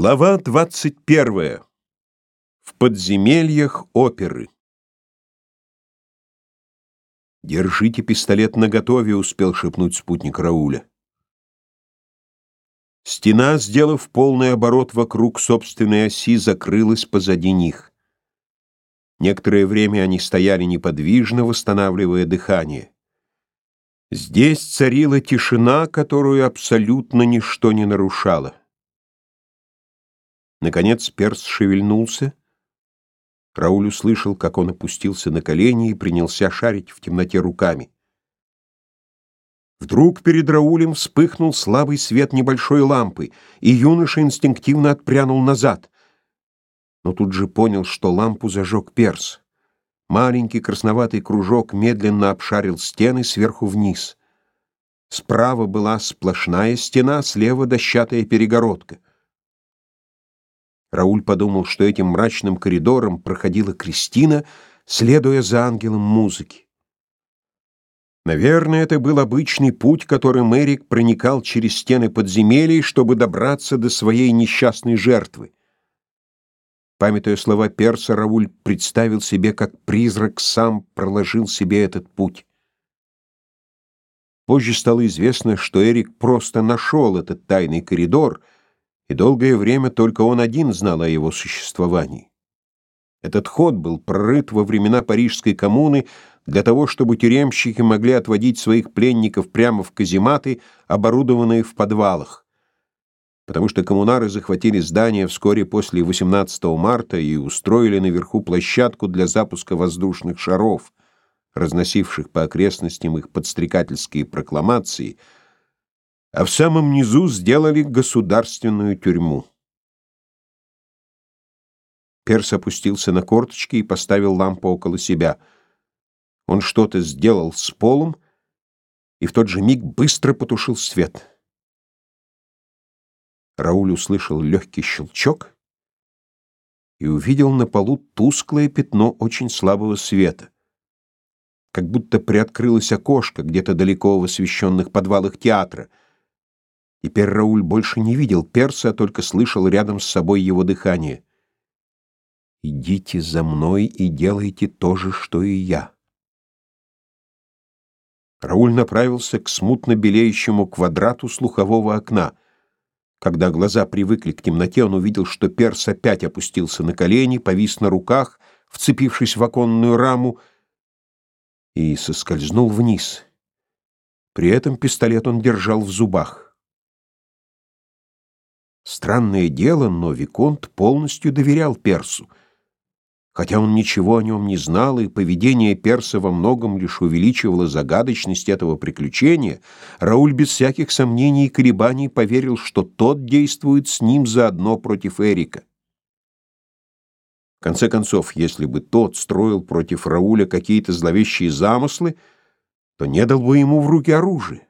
Глава 21. В подземельях оперы. «Держите пистолет наготове», — успел шепнуть спутник Рауля. Стена, сделав полный оборот вокруг собственной оси, закрылась позади них. Некоторое время они стояли неподвижно, восстанавливая дыхание. Здесь царила тишина, которую абсолютно ничто не нарушало. Наконец перс шевельнулся. Рауль услышал, как он опустился на колени и принялся шарить в темноте руками. Вдруг перед Раулем вспыхнул слабый свет небольшой лампы, и юноша инстинктивно отпрянул назад. Но тут же понял, что лампу зажег перс. Маленький красноватый кружок медленно обшарил стены сверху вниз. Справа была сплошная стена, слева дощатая перегородка. Рауль подумал, что этим мрачным коридором проходила Кристина, следуя за ангелом музыки. Наверное, это был обычный путь, которым Эрик проникал через стены подземелий, чтобы добраться до своей несчастной жертвы. Памятуя слова Перса, Рауль представил себе, как призрак сам проложил себе этот путь. Позже стало известно, что Эрик просто нашел этот тайный коридор — и долгое время только он один знал о его существовании. Этот ход был прорыт во времена Парижской коммуны для того, чтобы тюремщики могли отводить своих пленников прямо в казематы, оборудованные в подвалах. Потому что коммунары захватили здание вскоре после 18 марта и устроили наверху площадку для запуска воздушных шаров, разносивших по окрестностям их подстрекательские прокламации — а в самом низу сделали государственную тюрьму. Перс опустился на корточки и поставил лампу около себя. Он что-то сделал с полом и в тот же миг быстро потушил свет. Рауль услышал легкий щелчок и увидел на полу тусклое пятно очень слабого света. Как будто приоткрылось окошко где-то далеко в освещенных подвалах театра — Теперь Рауль больше не видел перса, а только слышал рядом с собой его дыхание. «Идите за мной и делайте то же, что и я». Рауль направился к смутно белеющему квадрату слухового окна. Когда глаза привыкли к темноте, он увидел, что перс опять опустился на колени, повис на руках, вцепившись в оконную раму, и соскользнул вниз. При этом пистолет он держал в зубах. Странное дело, но Виконт полностью доверял Персу. Хотя он ничего о нем не знал, и поведение Перса во многом лишь увеличивало загадочность этого приключения, Рауль без всяких сомнений и колебаний поверил, что тот действует с ним заодно против Эрика. В конце концов, если бы тот строил против Рауля какие-то зловещие замыслы, то не дал бы ему в руки оружие.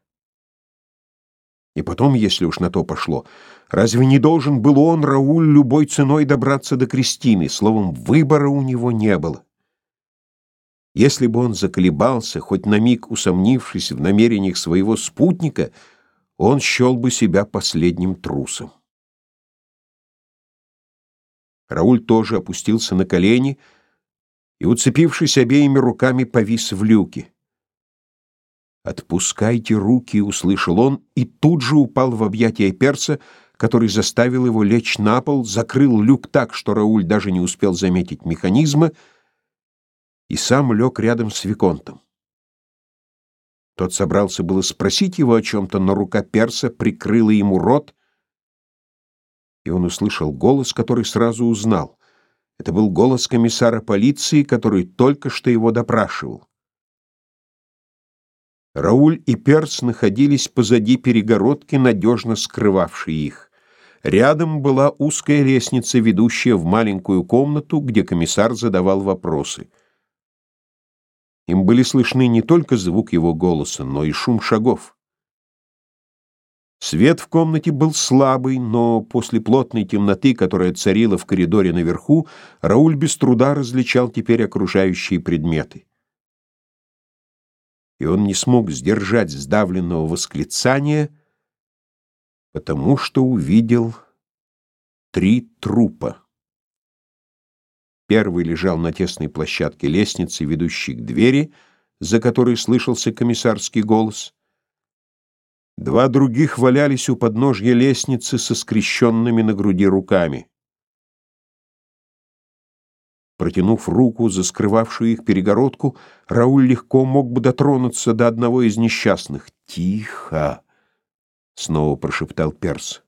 И потом, если уж на то пошло, разве не должен был он, Рауль, любой ценой добраться до Кристины? Словом, выбора у него не было. Если бы он заколебался, хоть на миг усомнившись в намерениях своего спутника, он счел бы себя последним трусом. Рауль тоже опустился на колени и, уцепившись обеими руками, повис в люке. «Отпускайте руки», — услышал он, и тут же упал в объятия перса, который заставил его лечь на пол, закрыл люк так, что Рауль даже не успел заметить механизма, и сам лег рядом с Виконтом. Тот собрался было спросить его о чем-то, но рука перса прикрыла ему рот, и он услышал голос, который сразу узнал. Это был голос комиссара полиции, который только что его допрашивал. Рауль и Перц находились позади перегородки, надежно скрывавшей их. Рядом была узкая лестница, ведущая в маленькую комнату, где комиссар задавал вопросы. Им были слышны не только звук его голоса, но и шум шагов. Свет в комнате был слабый, но после плотной темноты, которая царила в коридоре наверху, Рауль без труда различал теперь окружающие предметы и он не смог сдержать сдавленного восклицания, потому что увидел Три трупа. Первый лежал на тесной площадке лестницы, ведущей к двери, за которой слышался комиссарский голос. Два других валялись у подножья лестницы со скрещенными на груди руками. Протянув руку за скрывавшую их перегородку, Рауль легко мог бы дотронуться до одного из несчастных. «Тихо!» — снова прошептал Перс.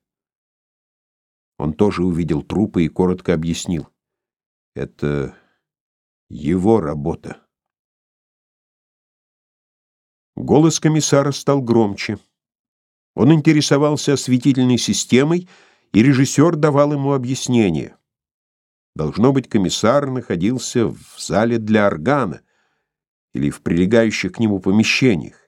Он тоже увидел трупы и коротко объяснил. Это его работа. Голос комиссара стал громче. Он интересовался осветительной системой, и режиссер давал ему объяснение. Должно быть, комиссар находился в зале для органа или в прилегающих к нему помещениях.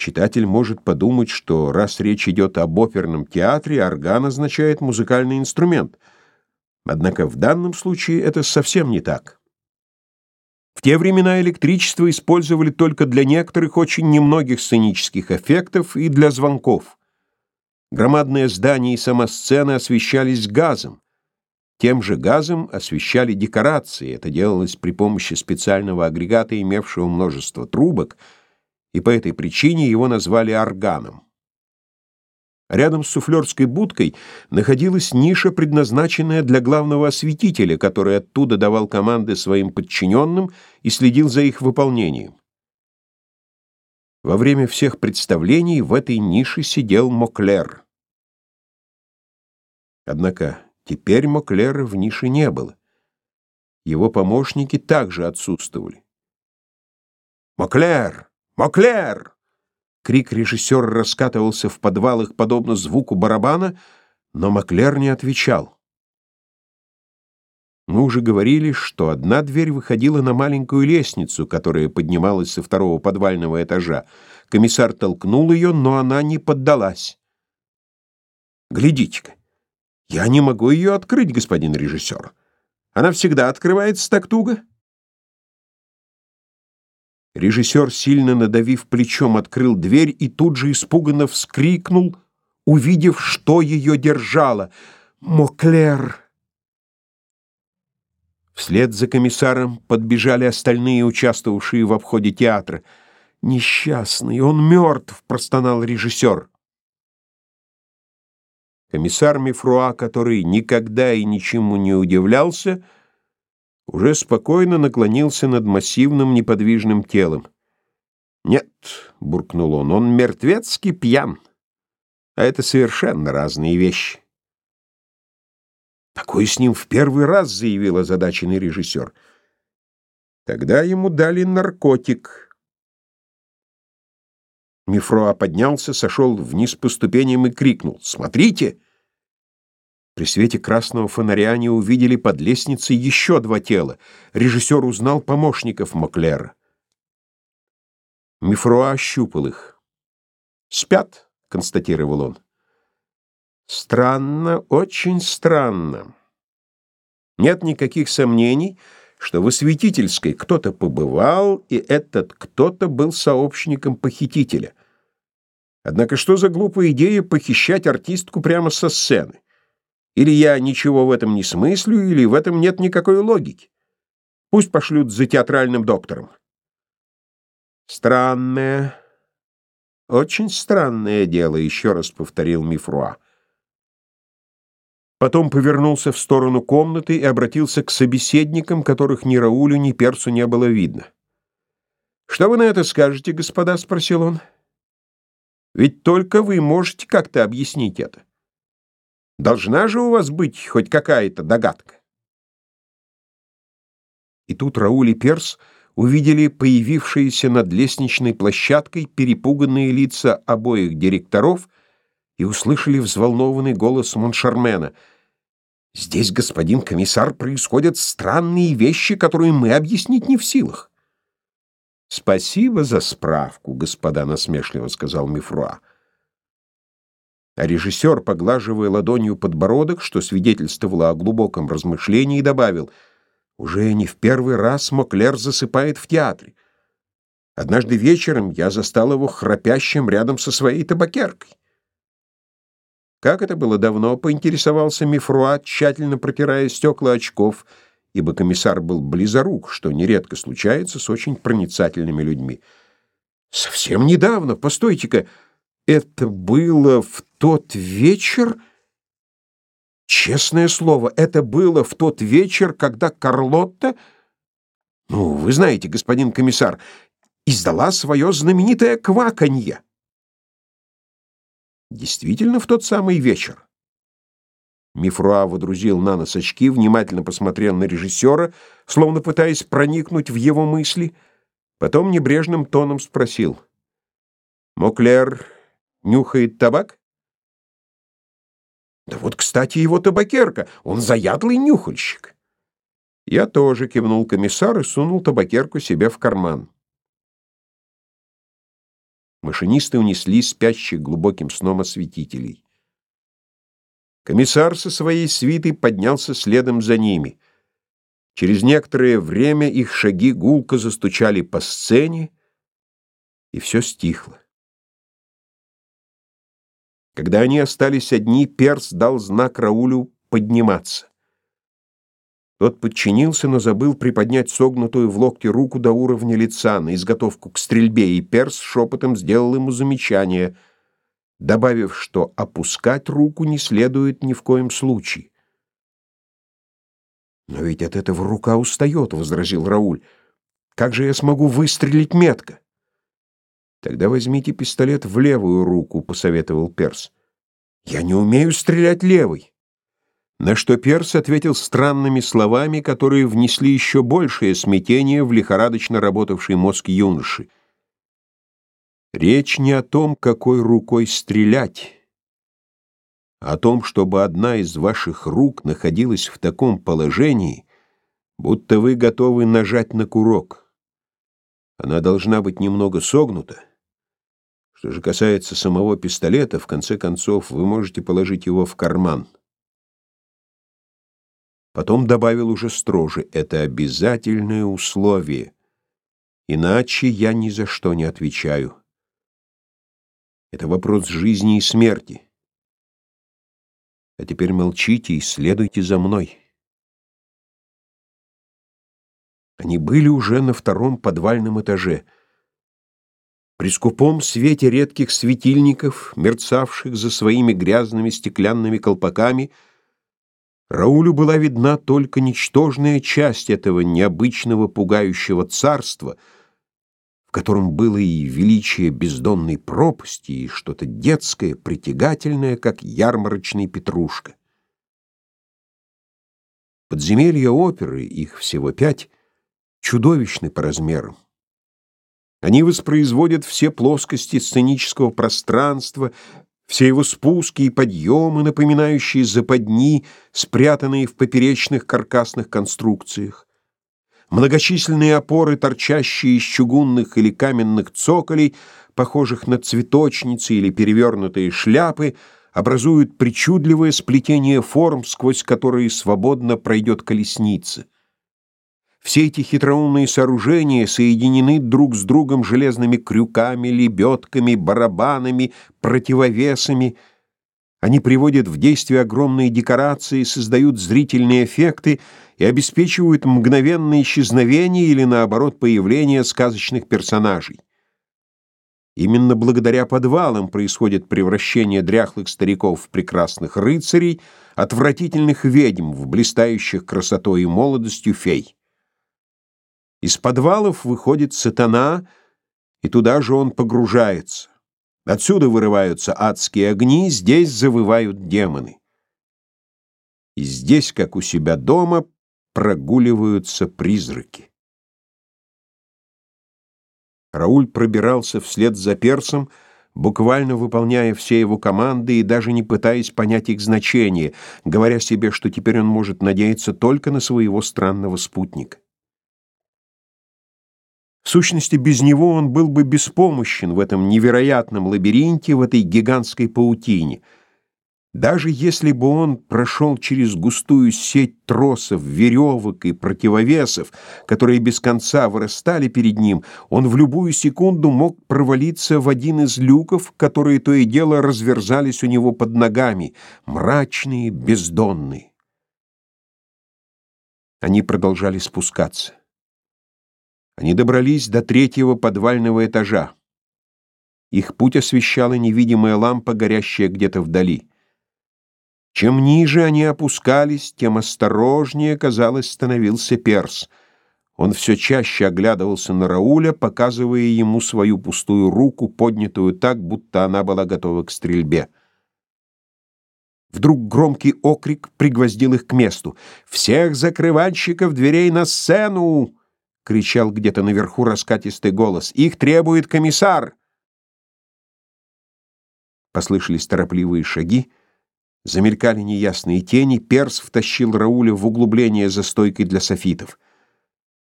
Читатель может подумать, что раз речь идет об оперном театре, орган означает музыкальный инструмент. Однако в данном случае это совсем не так. В те времена электричество использовали только для некоторых очень немногих сценических эффектов и для звонков. Громадные здания и сама сцена освещались газом. Тем же газом освещали декорации. Это делалось при помощи специального агрегата, имевшего множество трубок — и по этой причине его назвали органом. Рядом с суфлерской будкой находилась ниша, предназначенная для главного осветителя, который оттуда давал команды своим подчиненным и следил за их выполнением. Во время всех представлений в этой нише сидел Моклер. Однако теперь Моклера в нише не было. Его помощники также отсутствовали. «Моклер!» «Моклер!» Крик режиссера раскатывался в подвалах, подобно звуку барабана, но Маклер не отвечал. Мы уже говорили, что одна дверь выходила на маленькую лестницу, которая поднималась со второго подвального этажа. Комиссар толкнул ее, но она не поддалась. «Глядите-ка, я не могу ее открыть, господин режиссер. Она всегда открывается так туго». Режиссер, сильно надавив плечом, открыл дверь и тут же испуганно вскрикнул, увидев, что ее держало. «Моклер!» Вслед за комиссаром подбежали остальные, участвовавшие в обходе театра. «Несчастный, он мертв!» — простонал режиссер. Комиссар Мифруа, который никогда и ничему не удивлялся, — уже спокойно наклонился над массивным неподвижным телом. «Нет», — буркнул он, — «он мертвецкий пьян, а это совершенно разные вещи». «Такое с ним в первый раз», — заявил озадаченный режиссер. «Тогда ему дали наркотик». Мифроа поднялся, сошел вниз по ступеням и крикнул «Смотрите!» При свете красного фонаря они увидели под лестницей еще два тела. Режиссер узнал помощников Моклера. Мифруа ощупал их. «Спят», — констатировал он. «Странно, очень странно. Нет никаких сомнений, что в осветительской кто-то побывал, и этот кто-то был сообщником похитителя. Однако что за глупая идея похищать артистку прямо со сцены? Или я ничего в этом не смыслю, или в этом нет никакой логики. Пусть пошлют за театральным доктором. Странное, очень странное дело, еще раз повторил Мифруа. Потом повернулся в сторону комнаты и обратился к собеседникам, которых ни Раулю, ни Персу не было видно. «Что вы на это скажете, господа?» — спросил он. «Ведь только вы можете как-то объяснить это». Должна же у вас быть хоть какая-то догадка. И тут Рауль и Перс увидели появившиеся над лестничной площадкой перепуганные лица обоих директоров и услышали взволнованный голос Моншармена. «Здесь, господин комиссар, происходят странные вещи, которые мы объяснить не в силах». «Спасибо за справку, господа», — насмешливо сказал Мифруа. А режиссер, поглаживая ладонью подбородок, что свидетельствовало о глубоком размышлении, добавил, «Уже не в первый раз Моклер засыпает в театре. Однажды вечером я застал его храпящим рядом со своей табакеркой. Как это было давно, поинтересовался Мифруа, тщательно протирая стекла очков, ибо комиссар был близорук, что нередко случается с очень проницательными людьми. Совсем недавно, постойте-ка, это было в тот вечер... Честное слово, это было в тот вечер, когда Карлотта, ну, вы знаете, господин комиссар, издала свое знаменитое кваканье. Действительно, в тот самый вечер. Мифруа водрузил на нос очки, внимательно посмотрел на режиссера, словно пытаясь проникнуть в его мысли, потом небрежным тоном спросил. «Моклер нюхает табак?» Да вот, кстати, его табакерка. Он заядлый нюхальщик. Я тоже кивнул комиссар и сунул табакерку себе в карман. Машинисты унесли спящих глубоким сном осветителей. Комиссар со своей свитой поднялся следом за ними. Через некоторое время их шаги гулко застучали по сцене, и все стихло. Когда они остались одни, Перс дал знак Раулю подниматься. Тот подчинился, но забыл приподнять согнутую в локте руку до уровня лица на изготовку к стрельбе, и Перс шепотом сделал ему замечание, добавив, что опускать руку не следует ни в коем случае. «Но ведь от этого рука устает», — возразил Рауль. «Как же я смогу выстрелить метко?» Тогда возьмите пистолет в левую руку, посоветовал Перс. Я не умею стрелять левой. На что Перс ответил странными словами, которые внесли еще большее смятение в лихорадочно работавший мозг юноши. Речь не о том, какой рукой стрелять, а о том, чтобы одна из ваших рук находилась в таком положении, будто вы готовы нажать на курок. Она должна быть немного согнута, что же касается самого пистолета, в конце концов, вы можете положить его в карман. Потом добавил уже строже, это обязательное условие. Иначе я ни за что не отвечаю. Это вопрос жизни и смерти. А теперь молчите и следуйте за мной. Они были уже на втором подвальном этаже — при скупом свете редких светильников, мерцавших за своими грязными стеклянными колпаками, Раулю была видна только ничтожная часть этого необычного пугающего царства, в котором было и величие бездонной пропасти, и что-то детское, притягательное, как ярмарочный петрушка. Подземелья оперы, их всего пять, чудовищны по размерам. Они воспроизводят все плоскости сценического пространства, все его спуски и подъемы, напоминающие западни, спрятанные в поперечных каркасных конструкциях. Многочисленные опоры, торчащие из чугунных или каменных цоколей, похожих на цветочницы или перевернутые шляпы, образуют причудливое сплетение форм, сквозь которые свободно пройдет колесница. Все эти хитроумные сооружения соединены друг с другом железными крюками, лебедками, барабанами, противовесами. Они приводят в действие огромные декорации, создают зрительные эффекты и обеспечивают мгновенное исчезновение или, наоборот, появление сказочных персонажей. Именно благодаря подвалам происходит превращение дряхлых стариков в прекрасных рыцарей, отвратительных ведьм в блистающих красотой и молодостью фей. Из подвалов выходит сатана, и туда же он погружается. Отсюда вырываются адские огни, здесь завывают демоны. И здесь, как у себя дома, прогуливаются призраки. Рауль пробирался вслед за персом, буквально выполняя все его команды и даже не пытаясь понять их значение, говоря себе, что теперь он может надеяться только на своего странного спутника. В сущности, без него он был бы беспомощен в этом невероятном лабиринте, в этой гигантской паутине. Даже если бы он прошел через густую сеть тросов, веревок и противовесов, которые без конца вырастали перед ним, он в любую секунду мог провалиться в один из люков, которые то и дело разверзались у него под ногами, мрачные, бездонные. Они продолжали спускаться. Они добрались до третьего подвального этажа. Их путь освещала невидимая лампа, горящая где-то вдали. Чем ниже они опускались, тем осторожнее, казалось, становился Перс. Он все чаще оглядывался на Рауля, показывая ему свою пустую руку, поднятую так, будто она была готова к стрельбе. Вдруг громкий окрик пригвоздил их к месту. «Всех закрывальщиков дверей на сцену!» — кричал где-то наверху раскатистый голос. «Их требует комиссар!» Послышались торопливые шаги. Замелькали неясные тени, Перс втащил Рауля в углубление за стойкой для софитов.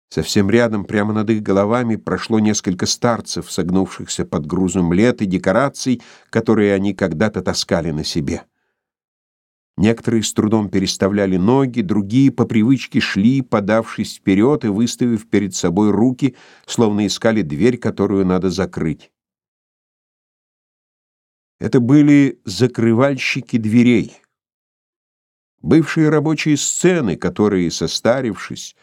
Совсем рядом, прямо над их головами, прошло несколько старцев, согнувшихся под грузом лет и декораций, которые они когда-то таскали на себе. Некоторые с трудом переставляли ноги, другие по привычке шли, подавшись вперед и выставив перед собой руки, словно искали дверь, которую надо закрыть. Это были закрывальщики дверей. Бывшие рабочие сцены, которые, состарившись,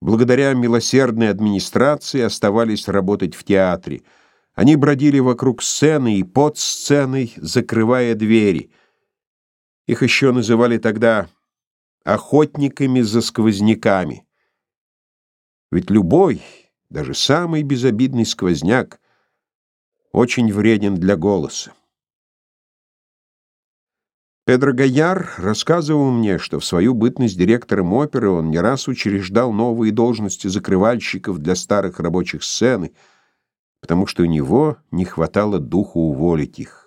благодаря милосердной администрации оставались работать в театре. Они бродили вокруг сцены и под сценой, закрывая двери. Их еще называли тогда охотниками за сквозняками. Ведь любой, даже самый безобидный сквозняк, очень вреден для голоса. Педро Гайяр рассказывал мне, что в свою бытность директором оперы он не раз учреждал новые должности закрывальщиков для старых рабочих сцены, потому что у него не хватало духу уволить их.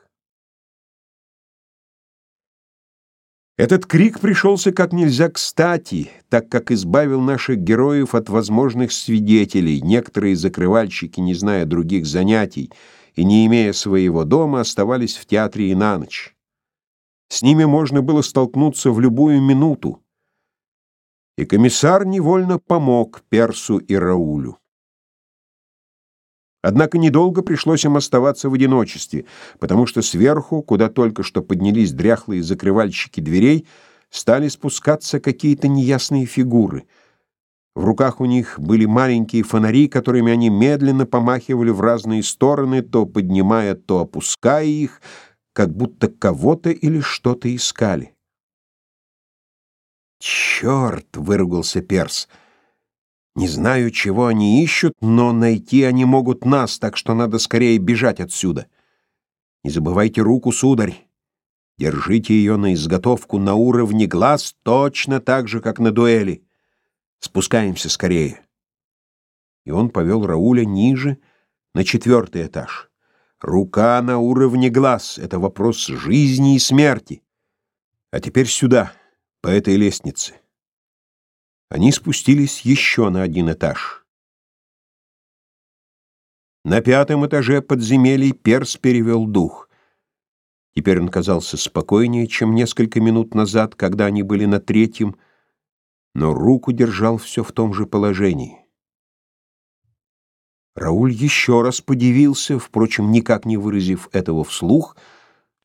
Этот крик пришелся как нельзя кстати, так как избавил наших героев от возможных свидетелей. Некоторые закрывальщики, не зная других занятий и не имея своего дома, оставались в театре и на ночь. С ними можно было столкнуться в любую минуту. И комиссар невольно помог Персу и Раулю. Однако недолго пришлось им оставаться в одиночестве, потому что сверху, куда только что поднялись дряхлые закрывальщики дверей, стали спускаться какие-то неясные фигуры. В руках у них были маленькие фонари, которыми они медленно помахивали в разные стороны, то поднимая, то опуская их, как будто кого-то или что-то искали. «Черт!» — выругался Перс. «Не знаю, чего они ищут, но найти они могут нас, так что надо скорее бежать отсюда. Не забывайте руку, сударь. Держите ее на изготовку на уровне глаз точно так же, как на дуэли. Спускаемся скорее». И он повел Рауля ниже, на четвертый этаж. Рука на уровне глаз — это вопрос жизни и смерти. А теперь сюда, по этой лестнице. Они спустились еще на один этаж. На пятом этаже подземелий Перс перевел дух. Теперь он казался спокойнее, чем несколько минут назад, когда они были на третьем, но руку держал все в том же положении. Рауль еще раз подивился, впрочем, никак не выразив этого вслух,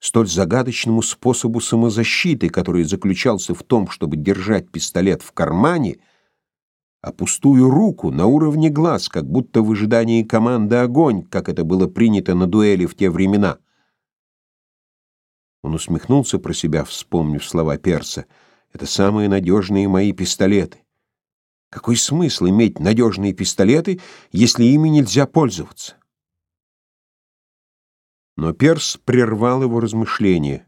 столь загадочному способу самозащиты, который заключался в том, чтобы держать пистолет в кармане, а пустую руку на уровне глаз, как будто в ожидании команды «Огонь», как это было принято на дуэли в те времена. Он усмехнулся про себя, вспомнив слова Перса. «Это самые надежные мои пистолеты. Какой смысл иметь надежные пистолеты, если ими нельзя пользоваться? Но Перс прервал его размышления.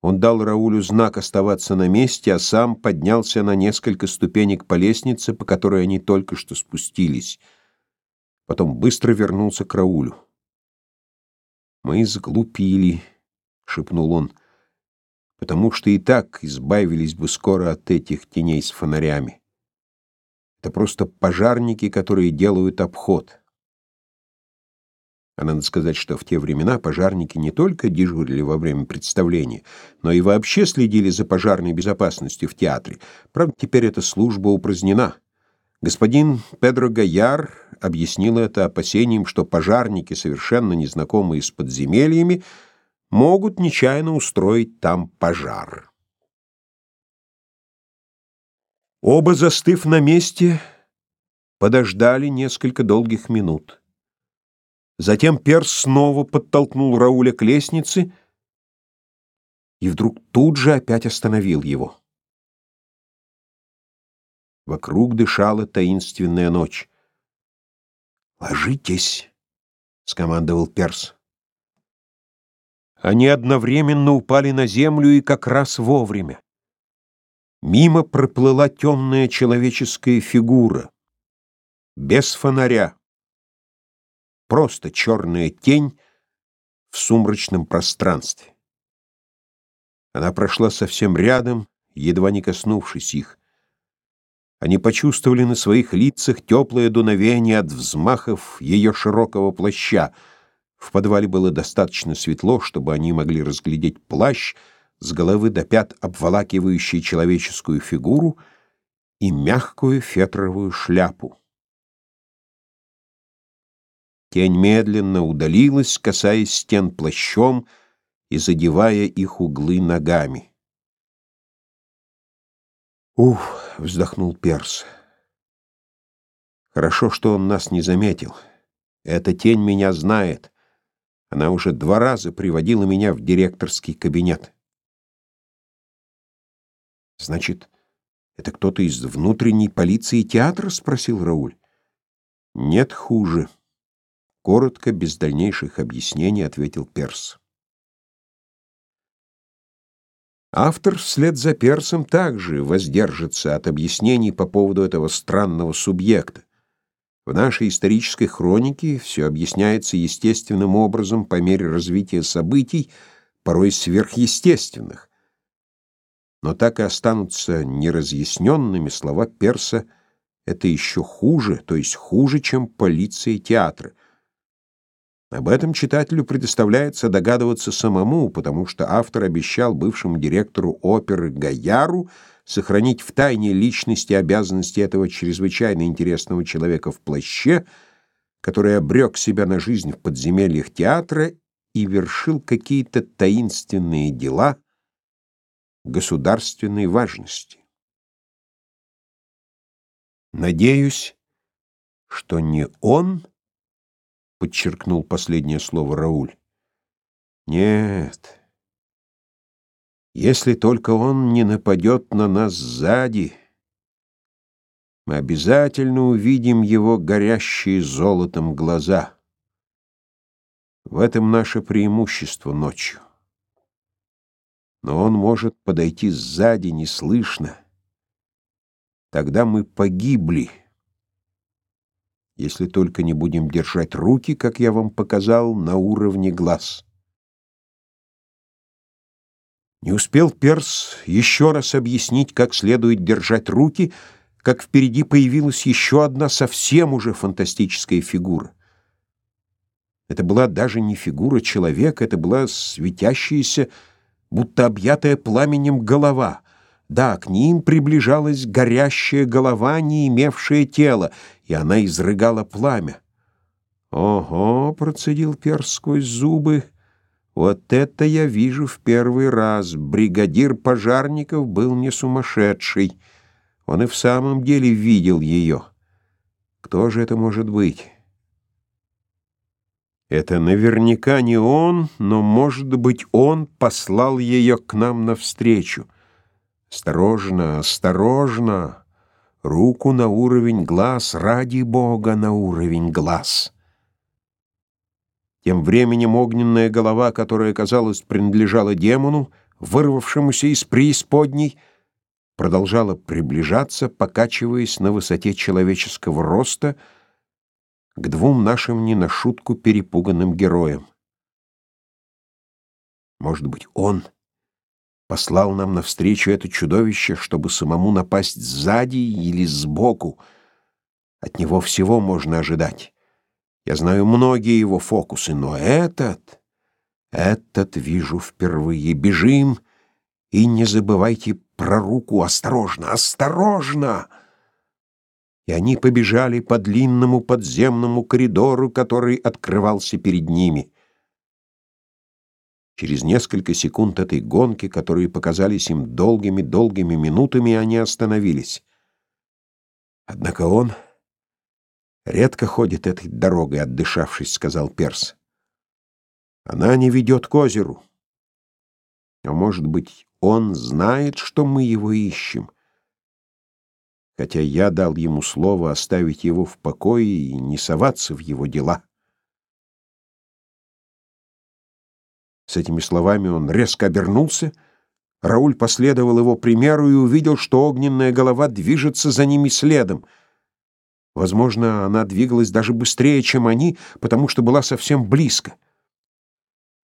Он дал Раулю знак оставаться на месте, а сам поднялся на несколько ступенек по лестнице, по которой они только что спустились. Потом быстро вернулся к Раулю. «Мы сглупили», — шепнул он, — «потому что и так избавились бы скоро от этих теней с фонарями». Это просто пожарники, которые делают обход. А надо сказать, что в те времена пожарники не только дежурили во время представления, но и вообще следили за пожарной безопасностью в театре. Правда, теперь эта служба упразднена. Господин Педро Гаяр объяснил это опасением, что пожарники, совершенно незнакомые с подземельями, могут нечаянно устроить там пожар. Оба, застыв на месте, подождали несколько долгих минут. Затем Перс снова подтолкнул Рауля к лестнице и вдруг тут же опять остановил его. Вокруг дышала таинственная ночь. «Ложитесь!» — скомандовал Перс. Они одновременно упали на землю и как раз вовремя. Мимо проплыла темная человеческая фигура, без фонаря. Просто черная тень в сумрачном пространстве. Она прошла совсем рядом, едва не коснувшись их. Они почувствовали на своих лицах теплое дуновение от взмахов ее широкого плаща. В подвале было достаточно светло, чтобы они могли разглядеть плащ, с головы до пят обволакивающий человеческую фигуру и мягкую фетровую шляпу. Тень медленно удалилась, касаясь стен плащом и задевая их углы ногами. «Ух!» — вздохнул Перс. «Хорошо, что он нас не заметил. Эта тень меня знает. Она уже два раза приводила меня в директорский кабинет». Значит, это кто-то из внутренней полиции театра, спросил Рауль. Нет, хуже, коротко, без дальнейших объяснений ответил Перс. Автор вслед за Персом также воздержится от объяснений по поводу этого странного субъекта. В нашей исторической хронике все объясняется естественным образом по мере развития событий, порой сверхъестественных но так и останутся неразъясненными слова Перса «это еще хуже», то есть хуже, чем полиция театра. Об этом читателю предоставляется догадываться самому, потому что автор обещал бывшему директору оперы Гаяру сохранить в тайне личности и обязанности этого чрезвычайно интересного человека в плаще, который обрек себя на жизнь в подземельях театра и вершил какие-то таинственные дела — государственной важности. Надеюсь, что не он, подчеркнул последнее слово Рауль. Нет. Если только он не нападет на нас сзади, мы обязательно увидим его горящие золотом глаза. В этом наше преимущество ночью но он может подойти сзади неслышно. Тогда мы погибли, если только не будем держать руки, как я вам показал, на уровне глаз. Не успел Перс еще раз объяснить, как следует держать руки, как впереди появилась еще одна совсем уже фантастическая фигура. Это была даже не фигура человека, это была светящаяся будто объятая пламенем голова. Да, к ним приближалась горящая голова, не имевшая тела, и она изрыгала пламя. «Ого!» — процедил перс сквозь зубы. «Вот это я вижу в первый раз. Бригадир пожарников был не сумасшедший. Он и в самом деле видел ее. Кто же это может быть?» Это наверняка не он, но, может быть, он послал ее к нам навстречу. Осторожно, осторожно, руку на уровень глаз, ради Бога, на уровень глаз. Тем временем огненная голова, которая, казалось, принадлежала демону, вырвавшемуся из преисподней, продолжала приближаться, покачиваясь на высоте человеческого роста, к двум нашим не на шутку перепуганным героям. Может быть, он послал нам навстречу это чудовище, чтобы самому напасть сзади или сбоку. От него всего можно ожидать. Я знаю многие его фокусы, но этот, этот вижу впервые. Бежим, и не забывайте про руку. Осторожно, осторожно!» И они побежали по длинному подземному коридору, который открывался перед ними. Через несколько секунд этой гонки, которые показались им долгими-долгими минутами, они остановились. Однако он редко ходит этой дорогой, отдышавшись, сказал Перс. Она не ведет к озеру. А может быть, он знает, что мы его ищем, хотя я дал ему слово оставить его в покое и не соваться в его дела. С этими словами он резко обернулся. Рауль последовал его примеру и увидел, что огненная голова движется за ними следом. Возможно, она двигалась даже быстрее, чем они, потому что была совсем близко.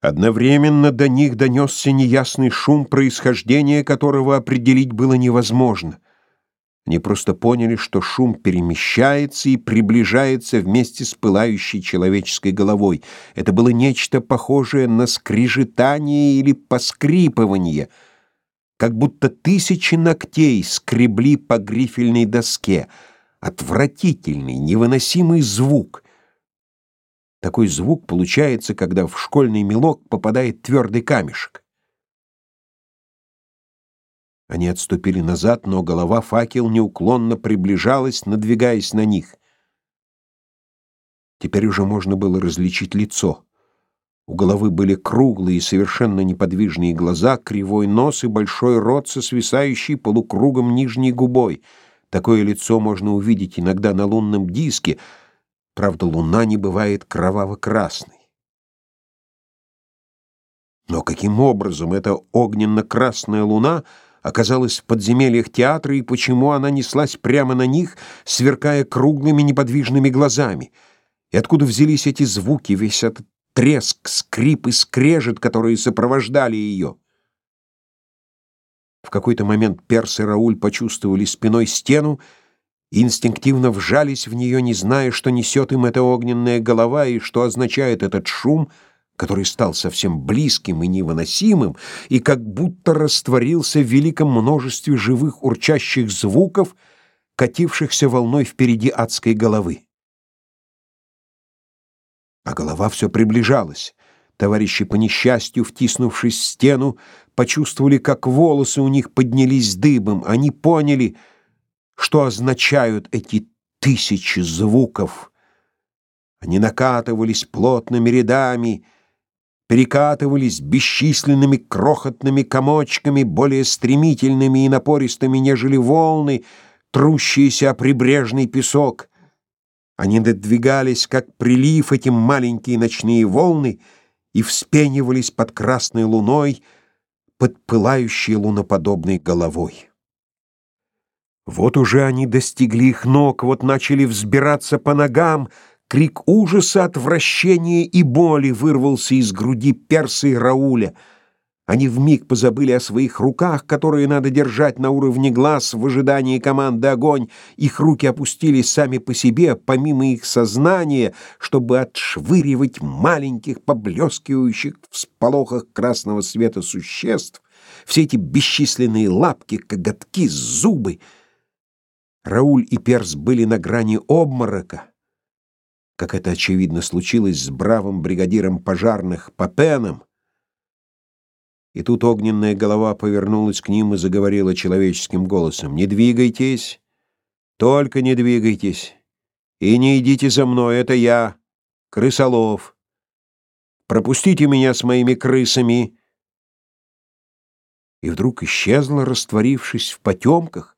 Одновременно до них донесся неясный шум, происхождения которого определить было невозможно. Они просто поняли, что шум перемещается и приближается вместе с пылающей человеческой головой. Это было нечто похожее на скрежетание или поскрипывание, как будто тысячи ногтей скребли по грифельной доске. Отвратительный, невыносимый звук. Такой звук получается, когда в школьный мелок попадает твердый камешек. Они отступили назад, но голова факел неуклонно приближалась, надвигаясь на них. Теперь уже можно было различить лицо. У головы были круглые, совершенно неподвижные глаза, кривой нос и большой рот со свисающей полукругом нижней губой. Такое лицо можно увидеть иногда на лунном диске, правда, луна не бывает кроваво-красной. Но каким образом эта огненно-красная луна — оказалась в подземельях театра и почему она неслась прямо на них, сверкая круглыми неподвижными глазами. И откуда взялись эти звуки, весь этот треск, скрип и скрежет, которые сопровождали ее. В какой-то момент Перс и Рауль почувствовали спиной стену и инстинктивно вжались в нее, не зная, что несет им эта огненная голова и что означает этот шум — который стал совсем близким и невыносимым, и как будто растворился в великом множестве живых урчащих звуков, катившихся волной впереди адской головы. А голова все приближалась. Товарищи, по несчастью, втиснувшись в стену, почувствовали, как волосы у них поднялись дыбом. Они поняли, что означают эти тысячи звуков. Они накатывались плотными рядами, перекатывались бесчисленными крохотными комочками, более стремительными и напористыми, нежели волны, трущиеся о прибрежный песок. Они надвигались, как прилив, эти маленькие ночные волны, и вспенивались под красной луной, под пылающей луноподобной головой. Вот уже они достигли их ног, вот начали взбираться по ногам, Крик ужаса, отвращения и боли вырвался из груди перса и Рауля. Они вмиг позабыли о своих руках, которые надо держать на уровне глаз в ожидании команды «Огонь». Их руки опустились сами по себе, помимо их сознания, чтобы отшвыривать маленьких, поблескивающих в сполохах красного света существ, все эти бесчисленные лапки, коготки, зубы. Рауль и Перс были на грани обморока как это очевидно случилось с бравым бригадиром пожарных Папеном. И тут огненная голова повернулась к ним и заговорила человеческим голосом: "Не двигайтесь, только не двигайтесь, и не идите за мной, это я, крысолов. Пропустите меня с моими крысами". И вдруг исчезла, растворившись в потемках,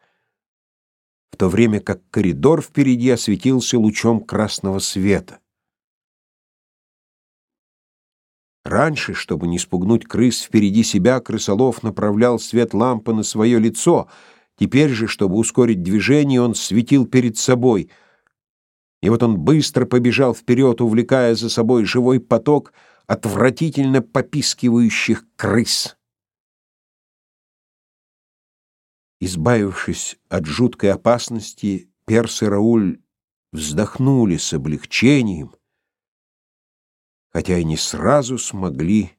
в то время как коридор впереди осветился лучом красного света. Раньше, чтобы не спугнуть крыс впереди себя, крысолов направлял свет лампы на свое лицо. Теперь же, чтобы ускорить движение, он светил перед собой. И вот он быстро побежал вперед, увлекая за собой живой поток отвратительно попискивающих крыс. Избавившись от жуткой опасности, Перс и Рауль вздохнули с облегчением хотя и не сразу смогли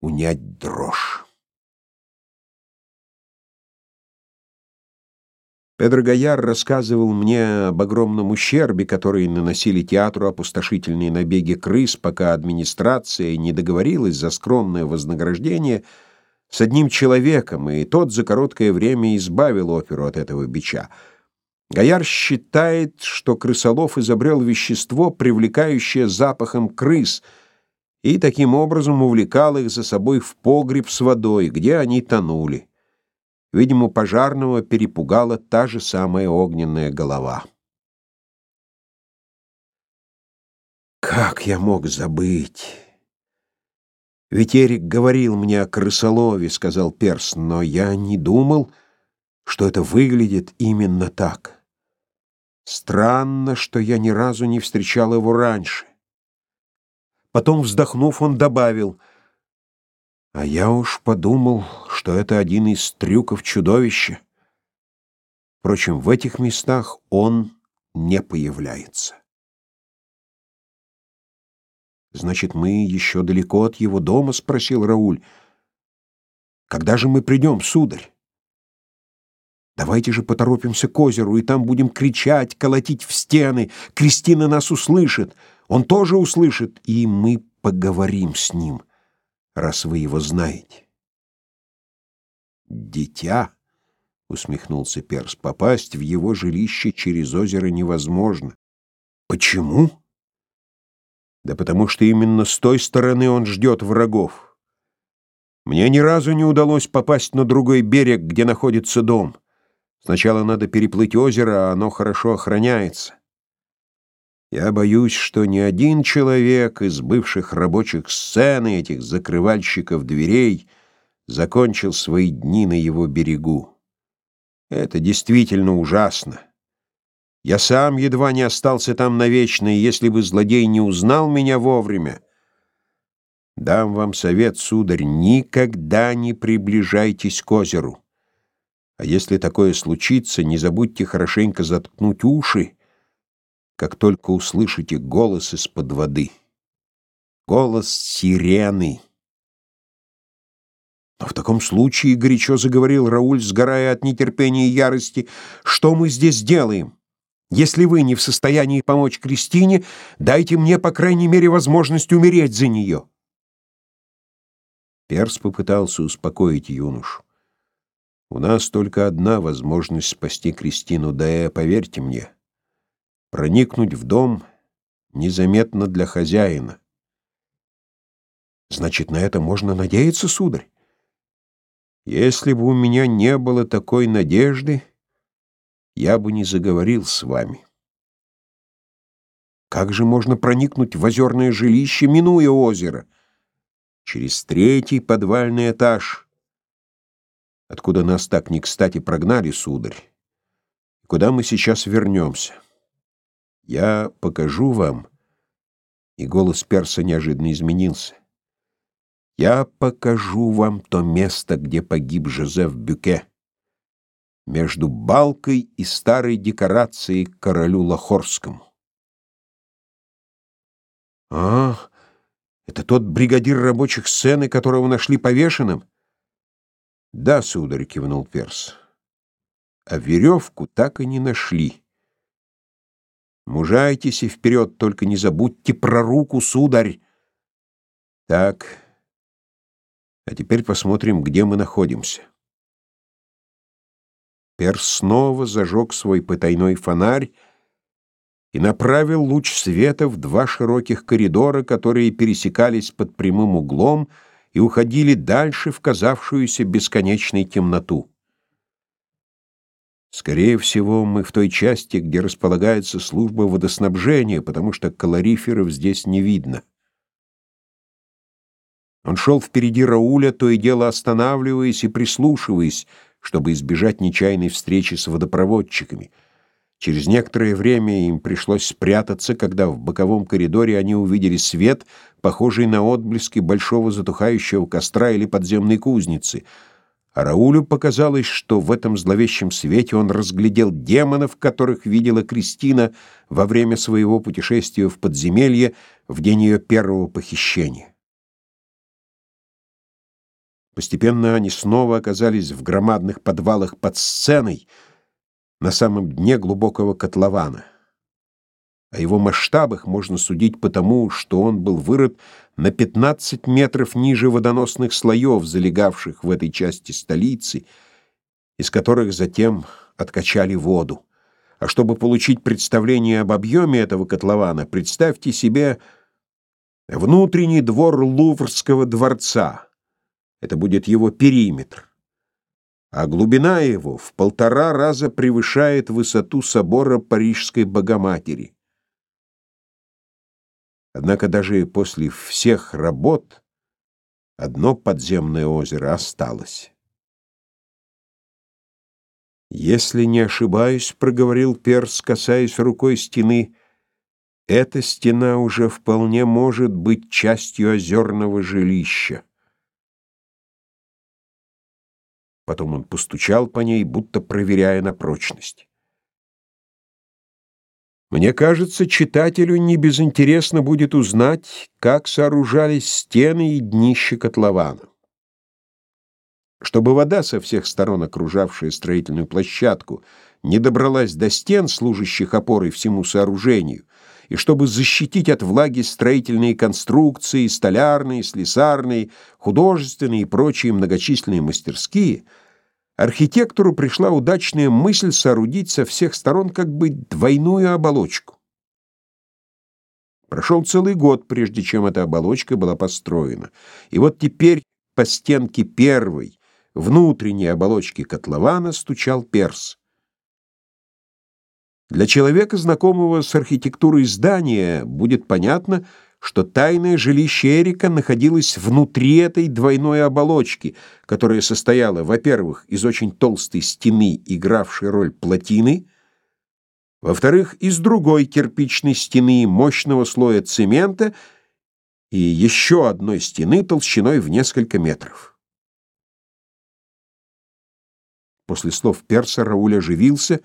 унять дрожь. Педро Гаяр рассказывал мне об огромном ущербе, который наносили театру опустошительные набеги крыс, пока администрация не договорилась за скромное вознаграждение с одним человеком, и тот за короткое время избавил оперу от этого бича. Гаяр считает, что крысолов изобрел вещество, привлекающее запахом крыс, и таким образом увлекал их за собой в погреб с водой, где они тонули. Видимо, пожарного перепугала та же самая огненная голова. Как я мог забыть? Ведь Эрик говорил мне о крысолове, сказал Перс, но я не думал, что это выглядит именно так. Странно, что я ни разу не встречал его раньше. Потом, вздохнув, он добавил: "А я уж подумал, что это один из трюков чудовища. Впрочем, в этих местах он не появляется. Значит, мы еще далеко от его дома, спросил Рауль. Когда же мы придем, сударь? Давайте же поторопимся к озеру, и там будем кричать, колотить в стены. Кристина нас услышит, он тоже услышит, и мы поговорим с ним, раз вы его знаете. «Дитя!» — усмехнулся Перс. «Попасть в его жилище через озеро невозможно». «Почему?» «Да потому что именно с той стороны он ждет врагов. Мне ни разу не удалось попасть на другой берег, где находится дом. Сначала надо переплыть озеро, а оно хорошо охраняется. Я боюсь, что ни один человек из бывших рабочих сцены, этих закрывальщиков дверей — закончил свои дни на его берегу. Это действительно ужасно. Я сам едва не остался там навечно, и если бы злодей не узнал меня вовремя... Дам вам совет, сударь, никогда не приближайтесь к озеру. А если такое случится, не забудьте хорошенько заткнуть уши, как только услышите голос из-под воды. Голос сирены. Но в таком случае, — горячо заговорил Рауль, сгорая от нетерпения и ярости, — что мы здесь делаем? Если вы не в состоянии помочь Кристине, дайте мне, по крайней мере, возможность умереть за нее. Перс попытался успокоить юношу. У нас только одна возможность спасти Кристину, да и поверьте мне, проникнуть в дом незаметно для хозяина. Значит, на это можно надеяться, сударь? Если бы у меня не было такой надежды, я бы не заговорил с вами. Как же можно проникнуть в озерное жилище, минуя озеро? Через третий подвальный этаж, откуда нас так не кстати прогнали, сударь. Куда мы сейчас вернемся? Я покажу вам. И голос перса неожиданно изменился. Я покажу вам то место, где погиб Жозеф Бюке. Между балкой и старой декорацией к королю Лохорскому. А, это тот бригадир рабочих сцены, которого нашли повешенным? Да, сударь, кивнул Перс. А веревку так и не нашли. Мужайтесь и вперед, только не забудьте про руку, сударь. Так, а теперь посмотрим, где мы находимся. Перс снова зажег свой потайной фонарь и направил луч света в два широких коридора, которые пересекались под прямым углом и уходили дальше в казавшуюся бесконечной темноту. Скорее всего, мы в той части, где располагается служба водоснабжения, потому что калориферов здесь не видно. Он шел впереди Рауля, то и дело останавливаясь и прислушиваясь, чтобы избежать нечаянной встречи с водопроводчиками. Через некоторое время им пришлось спрятаться, когда в боковом коридоре они увидели свет, похожий на отблески большого затухающего костра или подземной кузницы, А Раулю показалось, что в этом зловещем свете он разглядел демонов, которых видела Кристина во время своего путешествия в подземелье в день ее первого похищения. Постепенно они снова оказались в громадных подвалах под сценой, на самом дне глубокого котлована. О его масштабах можно судить потому, что он был вырыт на 15 метров ниже водоносных слоев, залегавших в этой части столицы, из которых затем откачали воду. А чтобы получить представление об объеме этого котлована, представьте себе внутренний двор Луврского дворца. Это будет его периметр. А глубина его в полтора раза превышает высоту собора Парижской Богоматери. Однако даже после всех работ одно подземное озеро осталось. «Если не ошибаюсь, — проговорил Перс, касаясь рукой стены, — эта стена уже вполне может быть частью озерного жилища». Потом он постучал по ней, будто проверяя на прочность. Мне кажется, читателю не безинтересно будет узнать, как сооружались стены и днище котлована. Чтобы вода со всех сторон, окружавшая строительную площадку, не добралась до стен, служащих опорой всему сооружению, и чтобы защитить от влаги строительные конструкции, столярные, слесарные, художественные и прочие многочисленные мастерские — архитектору пришла удачная мысль соорудить со всех сторон как бы двойную оболочку. Прошел целый год, прежде чем эта оболочка была построена. И вот теперь по стенке первой, внутренней оболочки котлована стучал перс. Для человека, знакомого с архитектурой здания, будет понятно, что тайное жилище Эрика находилось внутри этой двойной оболочки, которая состояла, во-первых, из очень толстой стены, игравшей роль плотины, во-вторых, из другой кирпичной стены, мощного слоя цемента и еще одной стены толщиной в несколько метров. После слов перса Рауль оживился,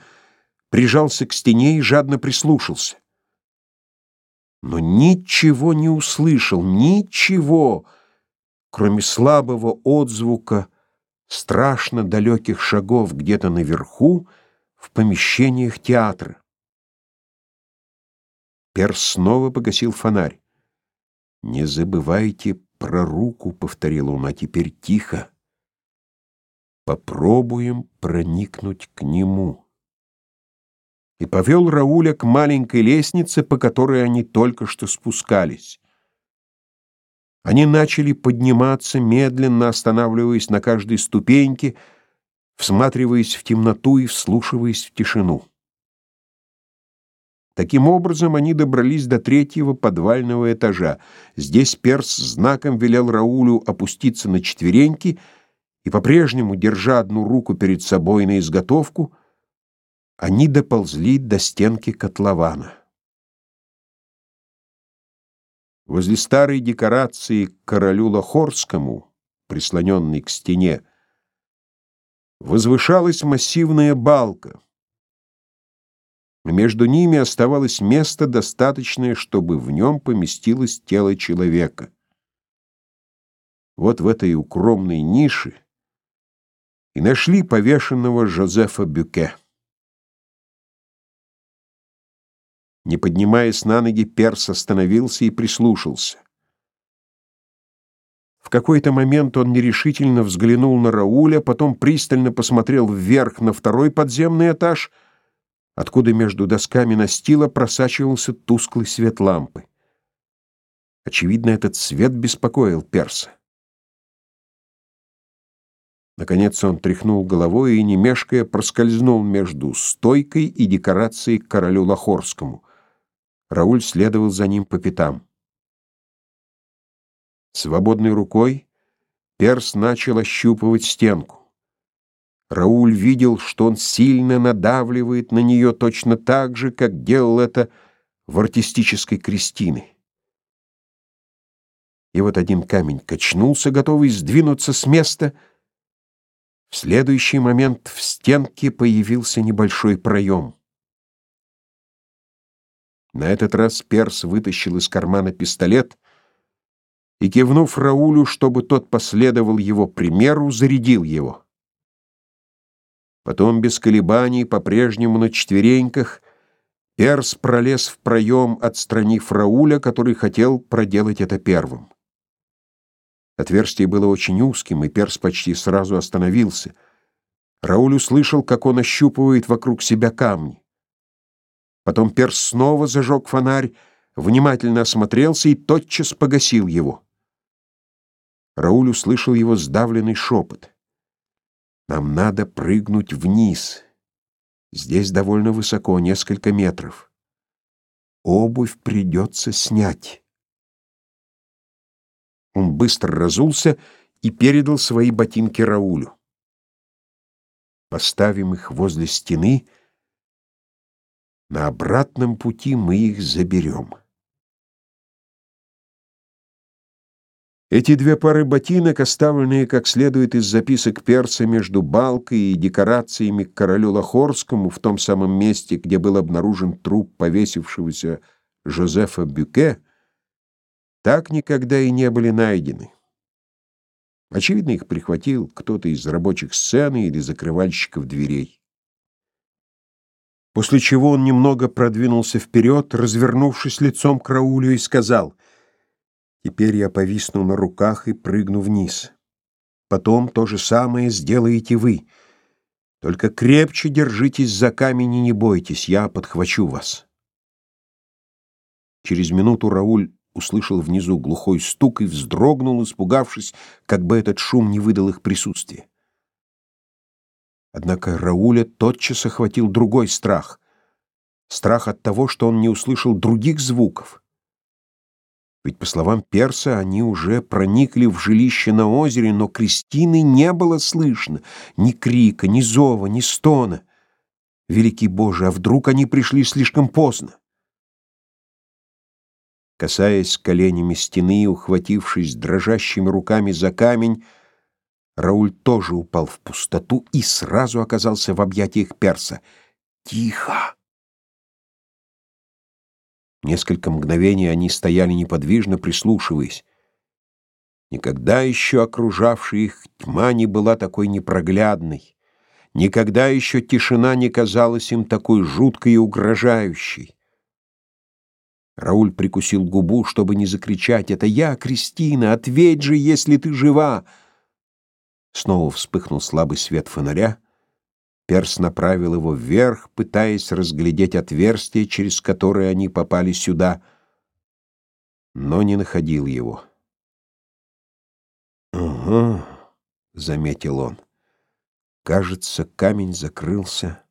прижался к стене и жадно прислушался но ничего не услышал, ничего, кроме слабого отзвука страшно далеких шагов где-то наверху в помещениях театра. Перс снова погасил фонарь. «Не забывайте про руку», — повторил он, — «а теперь тихо. Попробуем проникнуть к нему» и повел Рауля к маленькой лестнице, по которой они только что спускались. Они начали подниматься, медленно останавливаясь на каждой ступеньке, всматриваясь в темноту и вслушиваясь в тишину. Таким образом, они добрались до третьего подвального этажа. Здесь Перс знаком велел Раулю опуститься на четвереньки и, по-прежнему, держа одну руку перед собой на изготовку, они доползли до стенки котлована. Возле старой декорации к королю Лохорскому, прислоненной к стене, возвышалась массивная балка. Между ними оставалось место достаточное, чтобы в нем поместилось тело человека. Вот в этой укромной нише и нашли повешенного Жозефа Бюке. Не поднимаясь на ноги, Перс остановился и прислушался. В какой-то момент он нерешительно взглянул на Рауля, потом пристально посмотрел вверх на второй подземный этаж, откуда между досками настила просачивался тусклый свет лампы. Очевидно, этот свет беспокоил Перса. Наконец он тряхнул головой и, не мешкая, проскользнул между стойкой и декорацией к королю Лохорскому — Рауль следовал за ним по пятам. Свободной рукой Перс начал ощупывать стенку. Рауль видел, что он сильно надавливает на нее точно так же, как делал это в артистической Кристины. И вот один камень качнулся, готовый сдвинуться с места. В следующий момент в стенке появился небольшой проем. На этот раз Перс вытащил из кармана пистолет и, кивнув Раулю, чтобы тот последовал его примеру, зарядил его. Потом, без колебаний, по-прежнему на четвереньках, Перс пролез в проем, отстранив Рауля, который хотел проделать это первым. Отверстие было очень узким, и Перс почти сразу остановился. Рауль услышал, как он ощупывает вокруг себя камни. Потом Перс снова зажег фонарь, внимательно осмотрелся и тотчас погасил его. Рауль услышал его сдавленный шепот. «Нам надо прыгнуть вниз. Здесь довольно высоко, несколько метров. Обувь придется снять». Он быстро разулся и передал свои ботинки Раулю. «Поставим их возле стены», на обратном пути мы их заберем. Эти две пары ботинок, оставленные как следует из записок перца между балкой и декорациями к королю Лахорскому в том самом месте, где был обнаружен труп повесившегося Жозефа Бюке, так никогда и не были найдены. Очевидно, их прихватил кто-то из рабочих сцены или закрывальщиков дверей после чего он немного продвинулся вперед, развернувшись лицом к Раулю, и сказал, «Теперь я повисну на руках и прыгну вниз. Потом то же самое сделаете вы. Только крепче держитесь за камень и не бойтесь, я подхвачу вас». Через минуту Рауль услышал внизу глухой стук и вздрогнул, испугавшись, как бы этот шум не выдал их присутствие. Однако Рауля тотчас охватил другой страх. Страх от того, что он не услышал других звуков. Ведь, по словам Перса, они уже проникли в жилище на озере, но Кристины не было слышно. Ни крика, ни зова, ни стона. Великий Боже, а вдруг они пришли слишком поздно? Касаясь коленями стены, ухватившись дрожащими руками за камень, Рауль тоже упал в пустоту и сразу оказался в объятиях перса. «Тихо!» Несколько мгновений они стояли неподвижно, прислушиваясь. Никогда еще окружавшая их тьма не была такой непроглядной. Никогда еще тишина не казалась им такой жуткой и угрожающей. Рауль прикусил губу, чтобы не закричать «Это я, Кристина! Ответь же, если ты жива!» Снова вспыхнул слабый свет фонаря. Перс направил его вверх, пытаясь разглядеть отверстие, через которое они попали сюда, но не находил его. «Угу», — заметил он. «Кажется, камень закрылся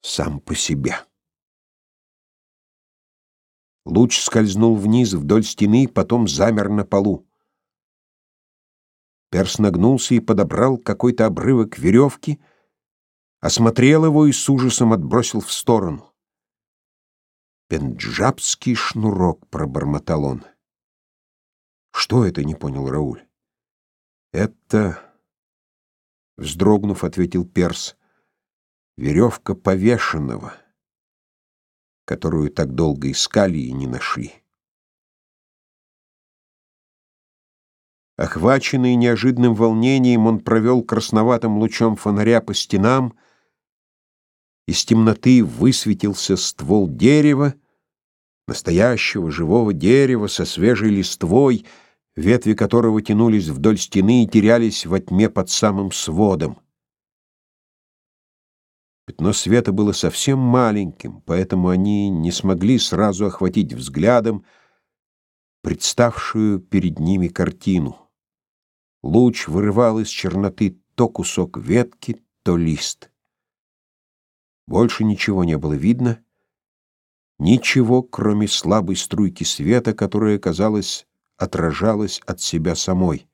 сам по себе». Луч скользнул вниз вдоль стены, потом замер на полу. Перс нагнулся и подобрал какой-то обрывок веревки, осмотрел его и с ужасом отбросил в сторону. «Пенджабский шнурок», — пробормотал он. «Что это?» — не понял Рауль. «Это...» — вздрогнув, ответил Перс. «Веревка повешенного, которую так долго искали и не нашли». Охваченный неожиданным волнением, он провел красноватым лучом фонаря по стенам. Из темноты высветился ствол дерева, настоящего живого дерева со свежей листвой, ветви которого тянулись вдоль стены и терялись во тьме под самым сводом. Пятно света было совсем маленьким, поэтому они не смогли сразу охватить взглядом представшую перед ними картину. Луч вырывал из черноты то кусок ветки, то лист. Больше ничего не было видно, ничего, кроме слабой струйки света, которая, казалось, отражалась от себя самой.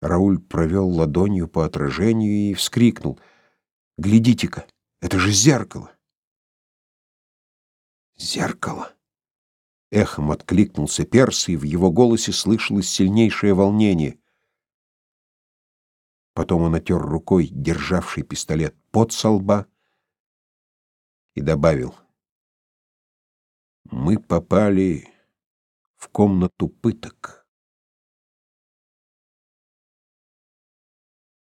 Рауль провел ладонью по отражению и вскрикнул. «Глядите-ка, это же зеркало!» «Зеркало!» Эхом откликнулся Перс, и в его голосе слышалось сильнейшее волнение. Потом он отер рукой, державший пистолет, под со лба и добавил. Мы попали в комнату пыток.